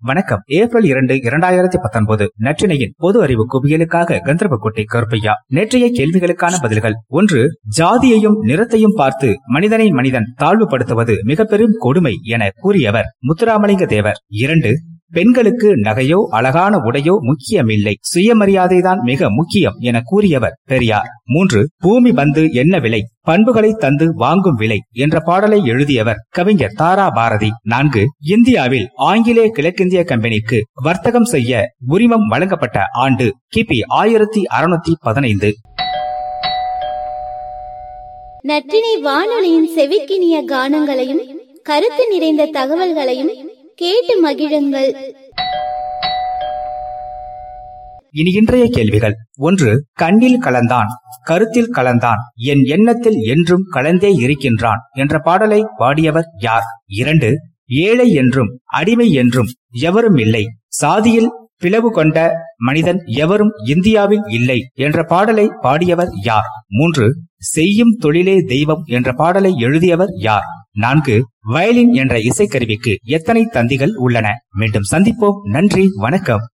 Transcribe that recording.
வணக்கம். ஏப்ரல் இரண்டு இரண்டாயிரத்தி பத்தொன்பது நற்றினையின் பொது அறிவு குவியலுக்காக கந்தர்போட்டை கருப்பையா. நேற்றைய கேள்விகளுக்கான பதில்கள். ஒன்று ஜாதியையும் நிறத்தையும் பார்த்து மனிதனை மனிதன் தாழ்வுபடுத்துவது மிக பெரும் கொடுமை என கூறியவர் முத்துராமலிங்க தேவர் இரண்டு பெண்களுக்கு நகையோ அழகான உடையோ முக்கியமில்லை. சுயமரியாதைதான் மிக முக்கியம் என கூறியவர் பெரியார். மூன்று பூமி பந்து என்ன விலை? பண்புகளை தந்து வாங்கும் விலை என்ற பாடலை எழுதியவர் கவிஞர் தாரா பாரதி நான்கு இந்தியாவில் ஆங்கிலேய கிழக்கிந்திய கம்பெனிக்கு வர்த்தகம் செய்ய உரிமம் வழங்கப்பட்ட ஆண்டு கிபி ஆயிரத்தி அறுநூத்தி பதினைந்து. நற்றினை வானொலியின் செவிக்கினிய கானங்களையும் கருத்து நிறைந்த தகவல்களையும் கேட்டு மகிழுங்கள். இனி இன்றைய கேள்விகள். ஒன்று கண்ணில் கலந்தான் கருத்தில் கலந்தான் என் எண்ணத்தில் என்றும் கலந்தே இருக்கின்றான் என்ற பாடலை பாடியவர் யார்? இரண்டு ஏழை என்றும் அடிமை என்றும் எவரும் இல்லை. சாதியில் பிளவு கொண்ட மனிதன் எவரும் இந்தியாவில் இல்லை என்ற பாடலை பாடியவர் யார்? மூன்று செய்யும் தொழிலே தெய்வம் என்ற பாடலை எழுதியவர் யார்? நான்கு வயலின் என்ற இசைக்கருவிக்கு எத்தனை தந்திகள் உள்ளன? மீண்டும் சந்திப்போம். நன்றி வணக்கம்.